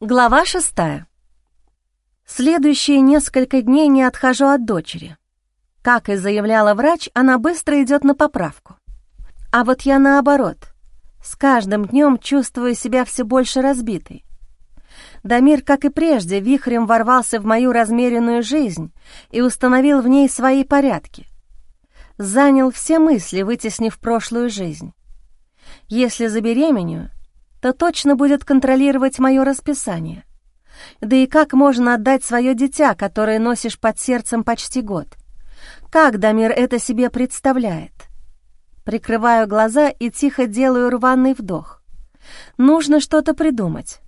Глава шестая. Следующие несколько дней не отхожу от дочери. Как и заявляла врач, она быстро идет на поправку. А вот я наоборот. С каждым днем чувствую себя все больше разбитой. Дамир, как и прежде, вихрем ворвался в мою размеренную жизнь и установил в ней свои порядки. Занял все мысли, вытеснив прошлую жизнь. Если забеременю, то точно будет контролировать мое расписание. Да и как можно отдать свое дитя, которое носишь под сердцем почти год? Как Дамир это себе представляет? Прикрываю глаза и тихо делаю рваный вдох. Нужно что-то придумать.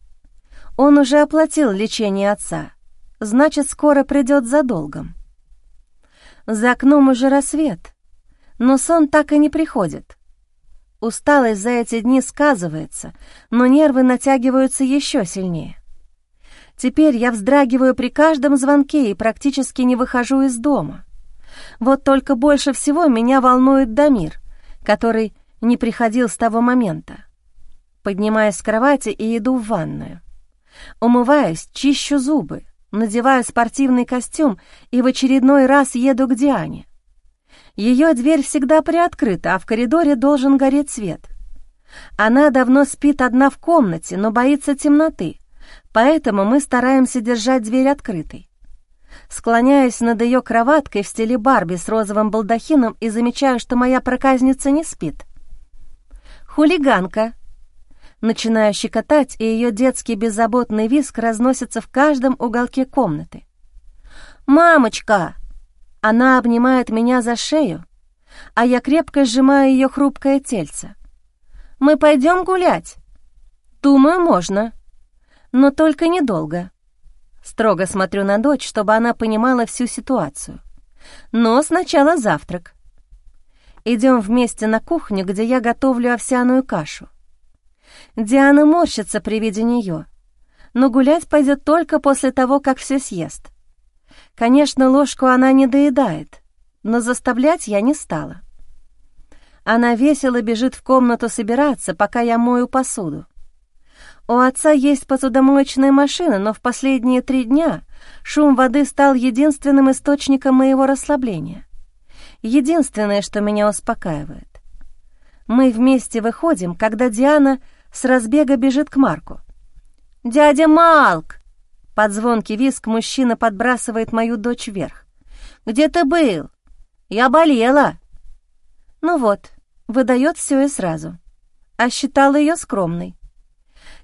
Он уже оплатил лечение отца, значит, скоро придет за долгом. За окном уже рассвет, но сон так и не приходит. Усталость за эти дни сказывается, но нервы натягиваются еще сильнее. Теперь я вздрагиваю при каждом звонке и практически не выхожу из дома. Вот только больше всего меня волнует Дамир, который не приходил с того момента. Поднимаюсь с кровати и иду в ванную. Умываюсь, чищу зубы, надеваю спортивный костюм и в очередной раз еду к Диане. Ее дверь всегда приоткрыта, а в коридоре должен гореть свет. Она давно спит одна в комнате, но боится темноты, поэтому мы стараемся держать дверь открытой. Склоняюсь над ее кроваткой в стиле Барби с розовым балдахином и замечаю, что моя проказница не спит. «Хулиганка!» Начинаю щекотать, и ее детский беззаботный виск разносится в каждом уголке комнаты. «Мамочка!» Она обнимает меня за шею, а я крепко сжимаю ее хрупкое тельце. «Мы пойдем гулять?» «Думаю, можно, но только недолго». Строго смотрю на дочь, чтобы она понимала всю ситуацию. Но сначала завтрак. Идем вместе на кухню, где я готовлю овсяную кашу. Диана морщится при виде нее, но гулять пойдет только после того, как все съест. Конечно, ложку она не доедает, но заставлять я не стала. Она весело бежит в комнату собираться, пока я мою посуду. У отца есть посудомоечная машина, но в последние три дня шум воды стал единственным источником моего расслабления. Единственное, что меня успокаивает. Мы вместе выходим, когда Диана с разбега бежит к Марку. «Дядя Малк!» Под звонкий виск мужчина подбрасывает мою дочь вверх. «Где ты был? Я болела!» Ну вот, выдает все и сразу. А считала ее скромной.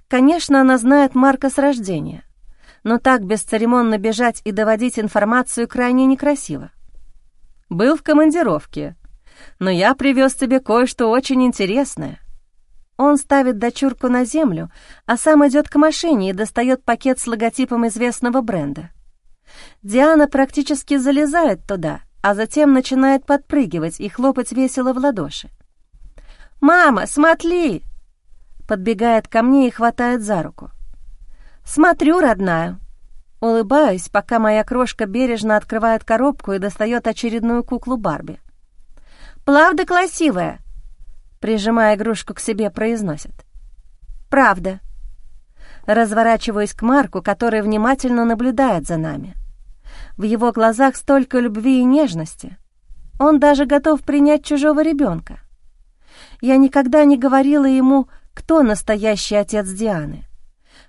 Конечно, она знает Марка с рождения, но так бесцеремонно бежать и доводить информацию крайне некрасиво. «Был в командировке, но я привез тебе кое-что очень интересное. Он ставит дочурку на землю, а сам идет к машине и достает пакет с логотипом известного бренда. Диана практически залезает туда, а затем начинает подпрыгивать и хлопать весело в ладоши. «Мама, смотри!» Подбегает ко мне и хватает за руку. «Смотрю, родная!» Улыбаюсь, пока моя крошка бережно открывает коробку и достает очередную куклу Барби. «Правда красивая?» Прижимая игрушку к себе, произносит. «Правда». Разворачиваюсь к Марку, который внимательно наблюдает за нами. В его глазах столько любви и нежности. Он даже готов принять чужого ребенка. Я никогда не говорила ему, кто настоящий отец Дианы.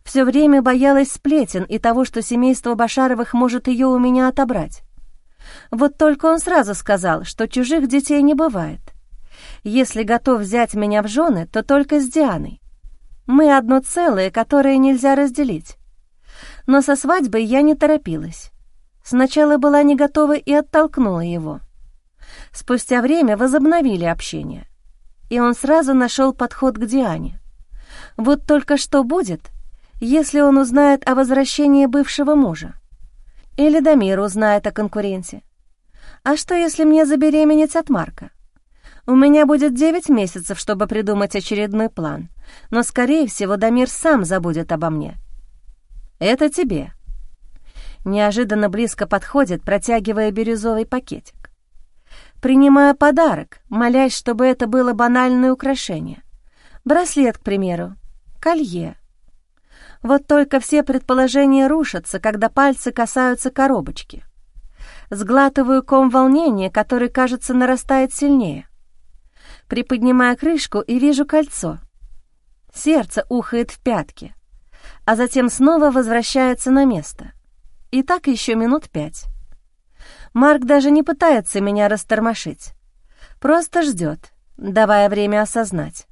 Все время боялась сплетен и того, что семейство Башаровых может ее у меня отобрать. Вот только он сразу сказал, что чужих детей не бывает. Если готов взять меня в жены, то только с Дианой. Мы одно целое, которое нельзя разделить. Но со свадьбой я не торопилась. Сначала была не готова и оттолкнула его. Спустя время возобновили общение, и он сразу нашел подход к Диане. Вот только что будет, если он узнает о возвращении бывшего мужа? Или Дамир узнает о конкуренте? А что, если мне забеременеть от Марка? У меня будет девять месяцев, чтобы придумать очередной план, но, скорее всего, Дамир сам забудет обо мне. Это тебе. Неожиданно близко подходит, протягивая бирюзовый пакетик. Принимая подарок, молясь, чтобы это было банальное украшение. Браслет, к примеру, колье. Вот только все предположения рушатся, когда пальцы касаются коробочки. Сглатываю ком волнения, который, кажется, нарастает сильнее. Приподнимаю крышку и вижу кольцо. Сердце ухает в пятки, а затем снова возвращается на место. И так еще минут пять. Марк даже не пытается меня растормошить. Просто ждет, давая время осознать.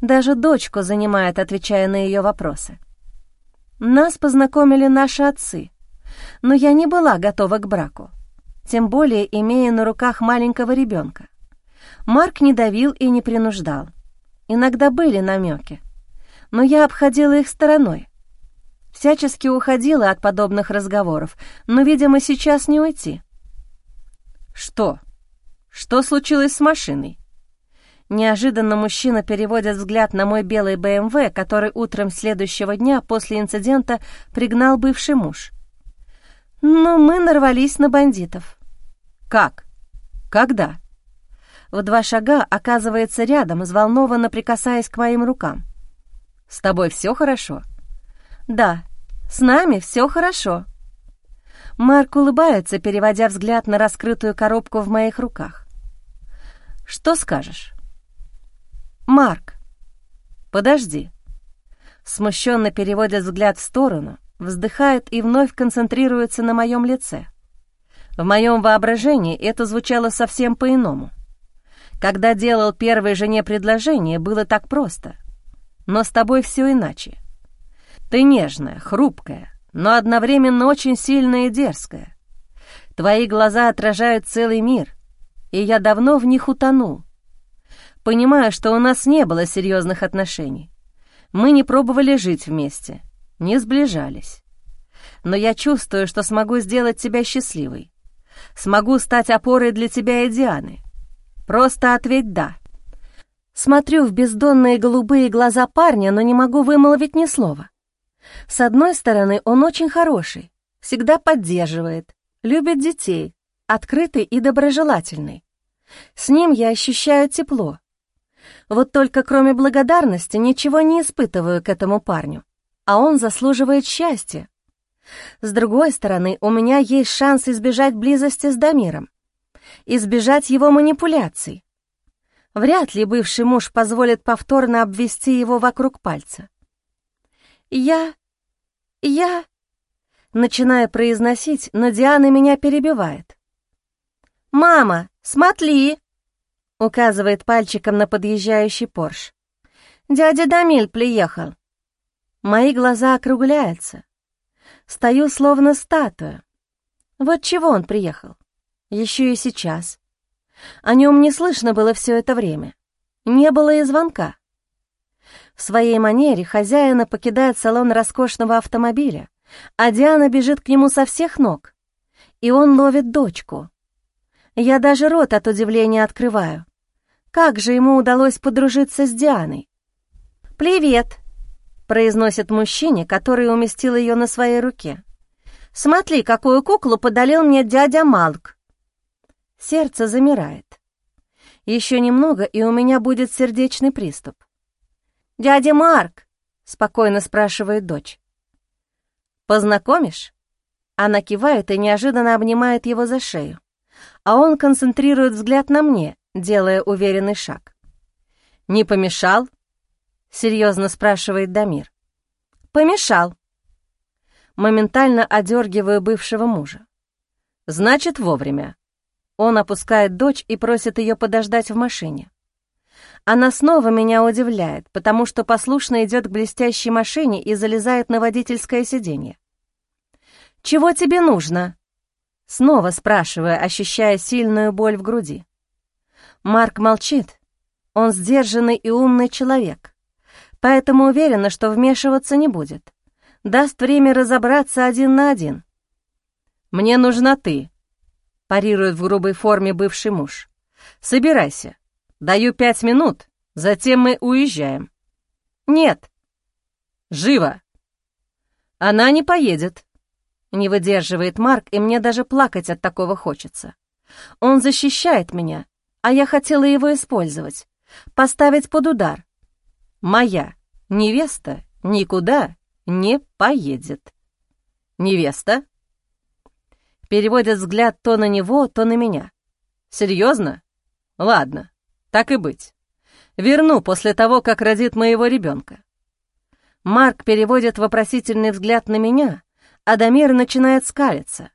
Даже дочку занимает, отвечая на ее вопросы. Нас познакомили наши отцы, но я не была готова к браку, тем более имея на руках маленького ребенка. Марк не давил и не принуждал. Иногда были намеки, но я обходила их стороной. Всячески уходила от подобных разговоров, но, видимо, сейчас не уйти. «Что? Что случилось с машиной?» Неожиданно мужчина переводит взгляд на мой белый БМВ, который утром следующего дня после инцидента пригнал бывший муж. «Ну, мы нарвались на бандитов». «Как? Когда?» В два шага оказывается рядом, взволнованно прикасаясь к моим рукам. «С тобой все хорошо?» «Да, с нами все хорошо». Марк улыбается, переводя взгляд на раскрытую коробку в моих руках. «Что скажешь?» «Марк!» «Подожди!» Смущенно переводит взгляд в сторону, вздыхает и вновь концентрируется на моем лице. В моем воображении это звучало совсем по-иному. Когда делал первой жене предложение, было так просто. Но с тобой все иначе. Ты нежная, хрупкая, но одновременно очень сильная и дерзкая. Твои глаза отражают целый мир, и я давно в них утонул. Понимаю, что у нас не было серьезных отношений. Мы не пробовали жить вместе, не сближались. Но я чувствую, что смогу сделать тебя счастливой. Смогу стать опорой для тебя и Дианы. Просто ответь «да». Смотрю в бездонные голубые глаза парня, но не могу вымолвить ни слова. С одной стороны, он очень хороший, всегда поддерживает, любит детей, открытый и доброжелательный. С ним я ощущаю тепло. Вот только кроме благодарности ничего не испытываю к этому парню, а он заслуживает счастья. С другой стороны, у меня есть шанс избежать близости с Дамиром, избежать его манипуляций. Вряд ли бывший муж позволит повторно обвести его вокруг пальца. «Я... я...» Начинаю произносить, но Диана меня перебивает. «Мама, смотри!» Указывает пальчиком на подъезжающий Порш. «Дядя Дамиль приехал». Мои глаза округляются. Стою словно статуя. Вот чего он приехал. Еще и сейчас. О нем не слышно было все это время. Не было и звонка. В своей манере хозяина покидает салон роскошного автомобиля, а Диана бежит к нему со всех ног. И он ловит дочку. Я даже рот от удивления открываю. Как же ему удалось подружиться с Дианой? «Привет», — произносит мужчине, который уместил ее на своей руке. «Смотри, какую куклу подарил мне дядя Малк». Сердце замирает. Еще немного, и у меня будет сердечный приступ. «Дядя Марк!» — спокойно спрашивает дочь. «Познакомишь?» Она кивает и неожиданно обнимает его за шею, а он концентрирует взгляд на мне, делая уверенный шаг. «Не помешал?» — серьезно спрашивает Дамир. «Помешал». Моментально одергиваю бывшего мужа. «Значит, вовремя». Он опускает дочь и просит ее подождать в машине. Она снова меня удивляет, потому что послушно идет к блестящей машине и залезает на водительское сиденье. «Чего тебе нужно?» Снова спрашивая, ощущая сильную боль в груди. Марк молчит. Он сдержанный и умный человек, поэтому уверена, что вмешиваться не будет. Даст время разобраться один на один. «Мне нужна ты», — парирует в грубой форме бывший муж. «Собирайся. Даю пять минут, затем мы уезжаем». «Нет». «Живо!» «Она не поедет», — не выдерживает Марк, и мне даже плакать от такого хочется. Он защищает меня, а я хотела его использовать, поставить под удар. Моя невеста никуда не поедет. Невеста? Переводит взгляд то на него, то на меня. Серьезно? Ладно, так и быть. Верну после того, как родит моего ребенка. Марк переводит вопросительный взгляд на меня, а Дамир начинает скалиться.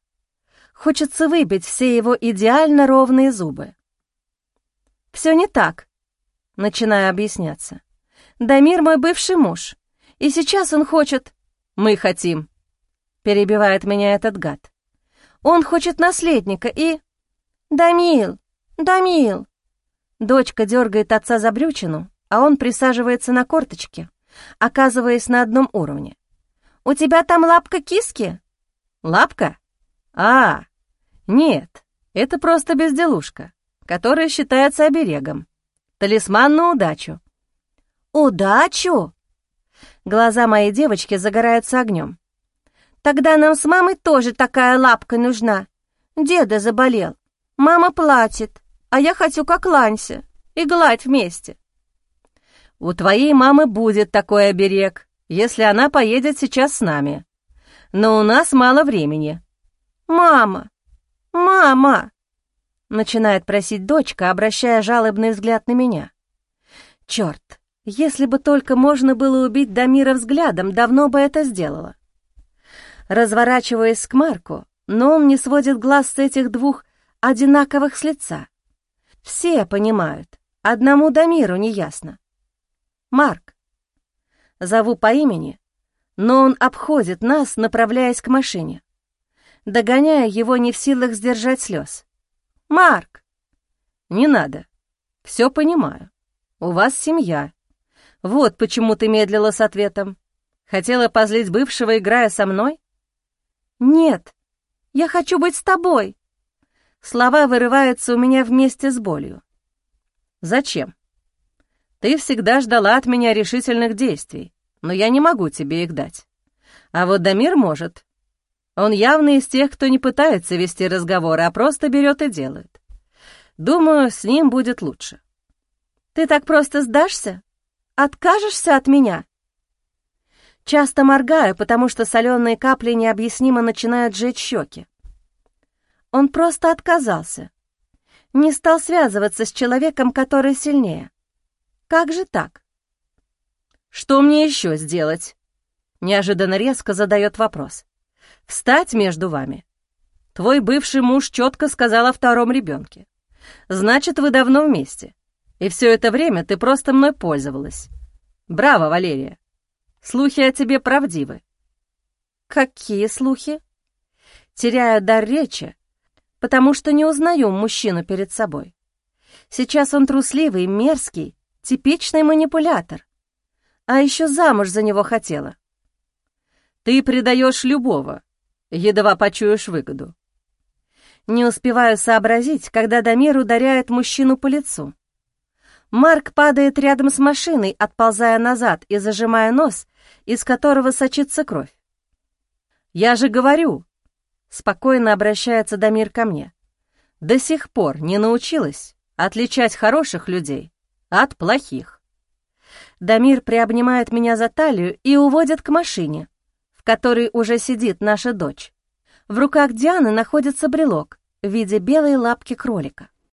Хочется выбить все его идеально ровные зубы. «Все не так», — начинаю объясняться. «Дамир мой бывший муж, и сейчас он хочет...» «Мы хотим», — перебивает меня этот гад. «Он хочет наследника и...» «Дамил, Дамил!» Дочка дергает отца за брючину, а он присаживается на корточке, оказываясь на одном уровне. «У тебя там лапка киски?» «Лапка? А, нет, это просто безделушка, которая считается оберегом. Талисман на удачу». «Удачу?» Глаза моей девочки загораются огнем. «Тогда нам с мамой тоже такая лапка нужна. Деда заболел. Мама платит, а я хочу как Ланси и гладь вместе». «У твоей мамы будет такой оберег, если она поедет сейчас с нами. Но у нас мало времени». «Мама! Мама!» Начинает просить дочка, обращая жалобный взгляд на меня. «Черт, если бы только можно было убить Дамира взглядом, давно бы это сделала». Разворачиваясь к Марку, но он не сводит глаз с этих двух одинаковых с лица. Все понимают, одному Дамиру не ясно. Марк. Зову по имени, но он обходит нас, направляясь к машине. Догоняя его, не в силах сдержать слез. «Марк!» «Не надо. Все понимаю. У вас семья. Вот почему ты медлила с ответом. Хотела позлить бывшего, играя со мной?» «Нет, я хочу быть с тобой!» Слова вырываются у меня вместе с болью. «Зачем?» Ты всегда ждала от меня решительных действий, но я не могу тебе их дать. А вот Дамир может. Он явно из тех, кто не пытается вести разговоры, а просто берет и делает. Думаю, с ним будет лучше. Ты так просто сдашься? Откажешься от меня? Часто моргаю, потому что соленые капли необъяснимо начинают жечь щеки. Он просто отказался. Не стал связываться с человеком, который сильнее. Как же так? Что мне еще сделать? Неожиданно резко задает вопрос. Встать между вами? Твой бывший муж четко сказал о втором ребенке. Значит, вы давно вместе. И все это время ты просто мной пользовалась. Браво, Валерия. Слухи о тебе правдивы. Какие слухи? Теряю дар речи, потому что не узнаю мужчину перед собой. Сейчас он трусливый, мерзкий Типичный манипулятор. А еще замуж за него хотела. Ты предаешь любого, едва почуешь выгоду. Не успеваю сообразить, когда Дамир ударяет мужчину по лицу. Марк падает рядом с машиной, отползая назад и зажимая нос, из которого сочится кровь. «Я же говорю!» — спокойно обращается Дамир ко мне. «До сих пор не научилась отличать хороших людей от плохих. Дамир приобнимает меня за талию и уводит к машине, в которой уже сидит наша дочь. В руках Дианы находится брелок в виде белой лапки кролика.